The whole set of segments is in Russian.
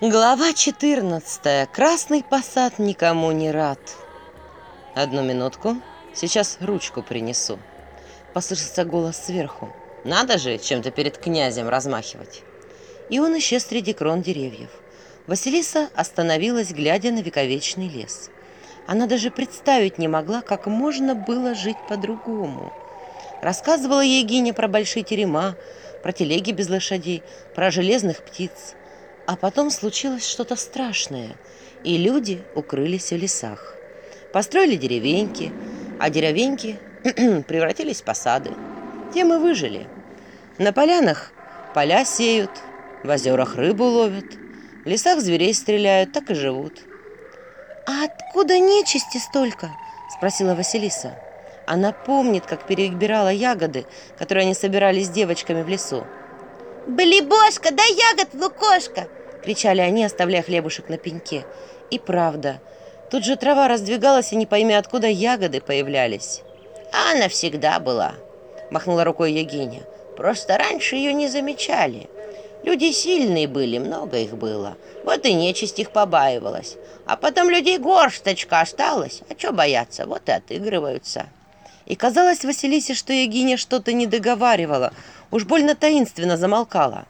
Глава 14. Красный посад никому не рад. Одну минутку. Сейчас ручку принесу. Послышится голос сверху. Надо же чем-то перед князем размахивать. И он исчез среди крон деревьев. Василиса остановилась, глядя на вековечный лес. Она даже представить не могла, как можно было жить по-другому. Рассказывала ей Гиня про большие терема, про телеги без лошадей, про железных птиц – а потом случилось что-то страшное, и люди укрылись в лесах. Построили деревеньки, а деревеньки превратились в посады. Тем и выжили. На полянах поля сеют, в озерах рыбу ловят, в лесах зверей стреляют, так и живут. «А откуда нечисти столько?» – спросила Василиса. Она помнит, как перебирала ягоды, которые они собирали с девочками в лесу. «Балибошка, да ягод лукошка! – лукошко!» — кричали они, оставляя хлебушек на пеньке. И правда, тут же трава раздвигалась, и не пойми, откуда ягоды появлялись. «А она всегда была!» — махнула рукой Ягиня. «Просто раньше ее не замечали. Люди сильные были, много их было. Вот и нечисть их побаивалась. А потом людей горшточка осталась. А что бояться, вот и отыгрываются». И казалось Василисе, что Егиня что-то не договаривала, уж больно таинственно замолкала.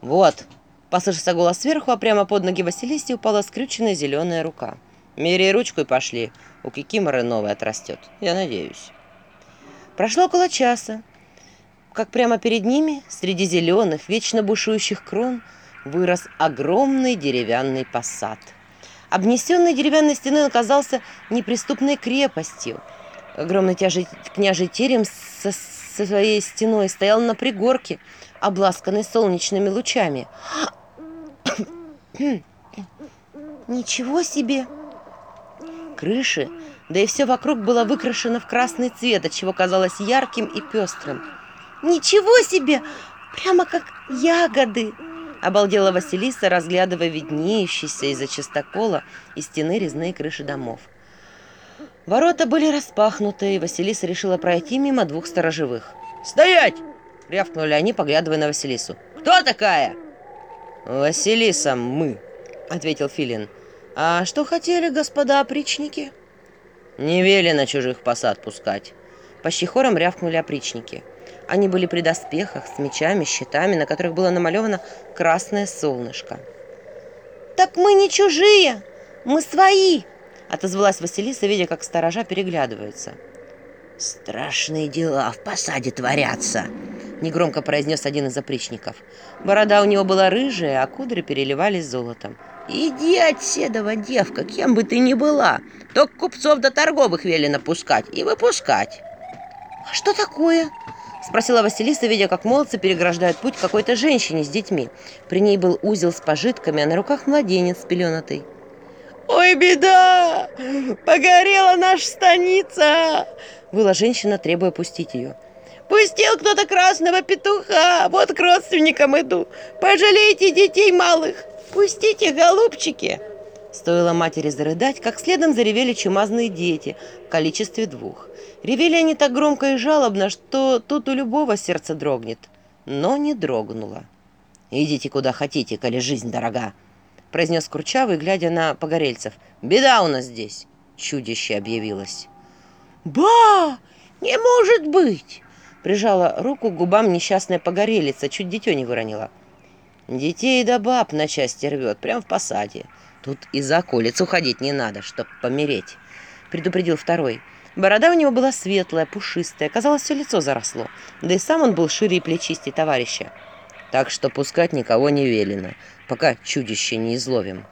«Вот!» – послышался голос сверху, а прямо под ноги Василисе упала скрюченная зеленая рука. «Мери ручку и пошли. У Кикиморы новый отрастет. Я надеюсь». Прошло около часа, как прямо перед ними, среди зеленых, вечно бушующих крон, вырос огромный деревянный посад. Обнесенный деревянной стеной он казался неприступной крепостью – огромный княжий терем со, со своей стеной стоял на пригорке, обласканный солнечными лучами. Ничего себе! Крыши, да и все вокруг было выкрашено в красный цвет, от чего казалось ярким и пестрым. Ничего себе! Прямо как ягоды! Обалдела Василиса, разглядывая виднеющиеся из-за частокола и стены резные крыши домов. Ворота были распахнуты, и Василиса решила пройти мимо двух сторожевых. «Стоять!» — рявкнули они, поглядывая на Василису. «Кто такая?» «Василиса мы», — ответил Филин. «А что хотели, господа опричники?» «Не вели на чужих посад пускать». Почти хором рявкнули опричники. Они были при доспехах, с мечами, щитами, на которых было намалевано красное солнышко. «Так мы не чужие, мы свои!» Отозвалась Василиса, видя, как сторожа переглядываются. «Страшные дела в посаде творятся», — негромко произнес один из опричников. Борода у него была рыжая, а кудри переливались золотом. «Иди отседова, девка, кем бы ты ни была, только купцов до торговых велено пускать и выпускать». «А что такое?» — спросила Василиса, видя, как молодцы переграждают Ой, беда! Погорела наша станица! Была женщина, требуя пустить ее. Пустил кто-то красного петуха. Вот к родственникам иду. Пожалейте детей малых. Пустите, голубчики. Стоило матери зарыдать, как следом заревели чумазные дети в количестве двух. Ревели они так громко и жалобно, что тут у любого сердце дрогнет. Но не дрогнуло. «Идите куда хотите, коли жизнь дорога», произнес Курчавый, глядя на погорельцев. «Беда у нас здесь!» Чудище объявилось. «Ба! Не может быть!» Прижала руку к губам несчастная погорелица, чуть дитё не выронила. «Детей да баб на части рвет, прям в посаде. Тут и за околицу ходить не надо, чтоб помереть», — так что пускать никого не велено, пока чудище не изловим».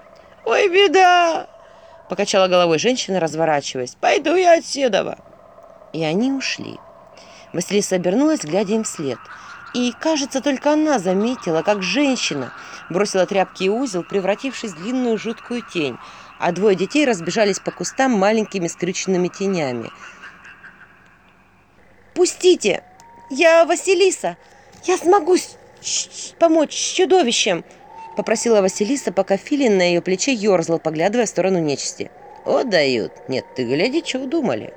«Ой, беда!» — покачала головой женщина, разворачиваясь. «Пойду я отседова. И они ушли. Василиса обернулась, глядя им вслед. И, кажется, только она заметила, как женщина бросила тряпки и узел, превратившись в длинную жуткую тень, а двое детей разбежались по кустам маленькими скрюченными тенями. «Пустите! Я Василиса! Я смогу помочь с чудовищем!» – попросила Василиса, пока Филин на ее плече ерзал, поглядывая в сторону нечисти. «О, дают! Нет, ты гляди, что удумали,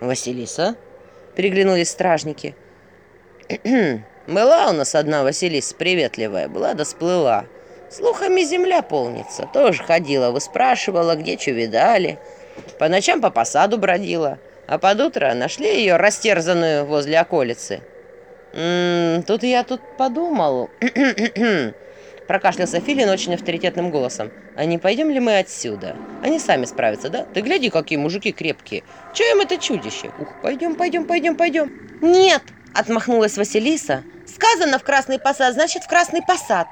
«Василиса?» – переглянулись стражники. «Была у нас одна Василиса приветливая, была да сплыла. Слухами земля полнится. Тоже ходила, выспрашивала, где что видали. По ночам по посаду бродила, а под утро нашли ее растерзанную возле околицы». «Тут я тут подумал...» Прокашлялся Филин очень авторитетным голосом. «А не пойдем ли мы отсюда? Они сами справятся, да? Ты гляди, какие мужики крепкие. Че им это чудище? Ух, пойдем, пойдем, пойдем, пойдем!» «Нет!» – отмахнулась Василиса. «Сказано в красный посад, значит в красный посад!»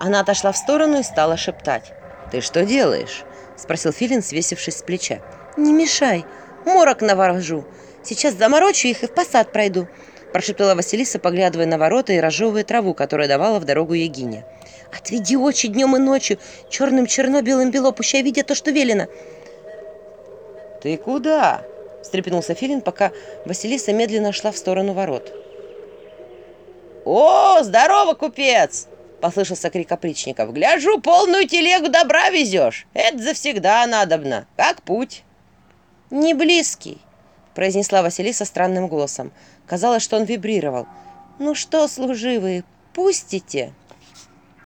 Она отошла в сторону и стала шептать. «Ты что делаешь?» – спросил Филин, свесившись с плеча. «Не мешай, морок наворожу. Сейчас заморочу их и в посад пройду прошептала Василиса, поглядывая на ворота и разжевывая траву, которую давала в дорогу Егине. «Отведи очи днем и ночью, черным черно, белым бело, пущай видя то, что велено!» «Ты куда?» – встрепенулся Филин, пока Василиса медленно шла в сторону ворот. «О, здорово, купец!» – послышался крик опричников. «Гляжу, полную телегу добра везешь! Это завсегда надобно! Как путь!» «Не близкий!» произнесла Василиса странным голосом. Казалось, что он вибрировал. «Ну что, служивые, пустите?»